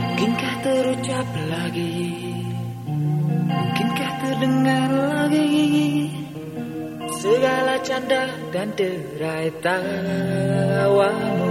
Mungkinkah terucap lagi? Mungkinkah terdengar lagi Segala canda dan derai tawamu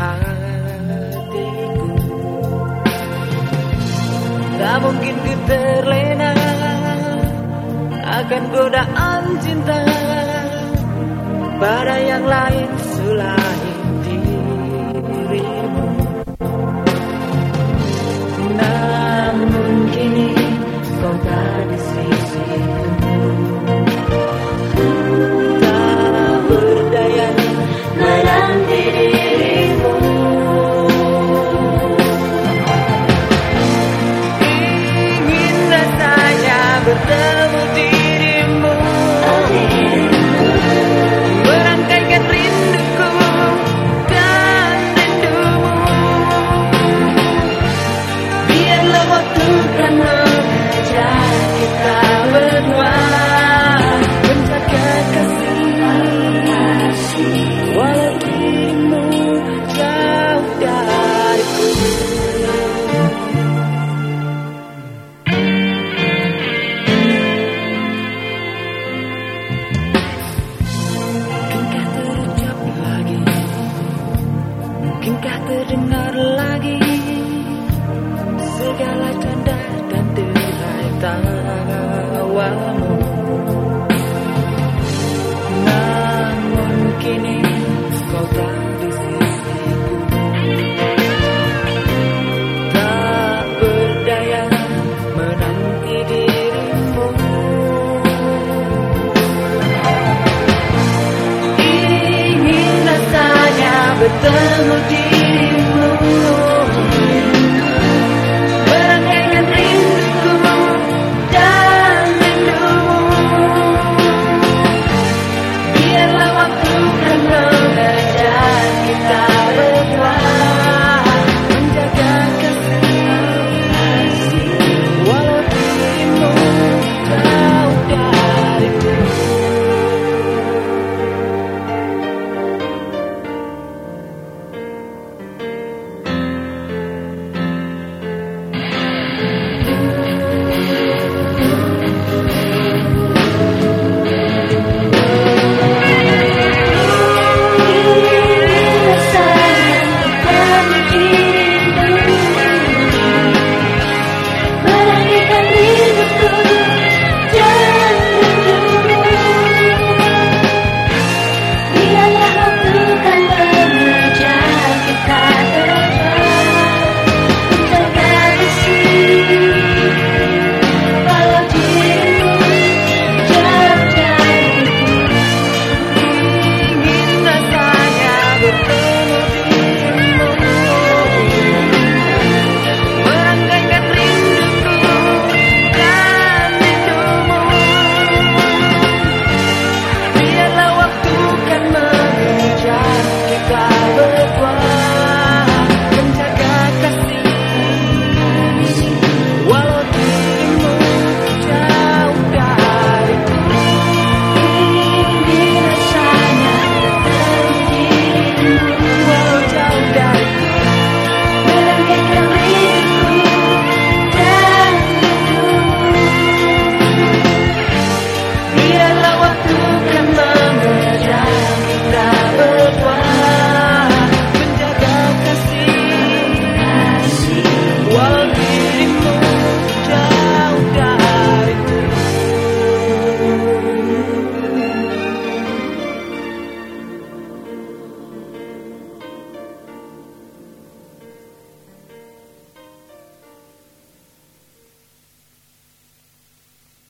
hatiku. Tak mungkin ku terlena Akan godaan cinta Pada yang lain selain tawamu Namun kini kau tak di sisiku. Tak berdaya menanti dirimu. Ingin rasanya bertemu dirimu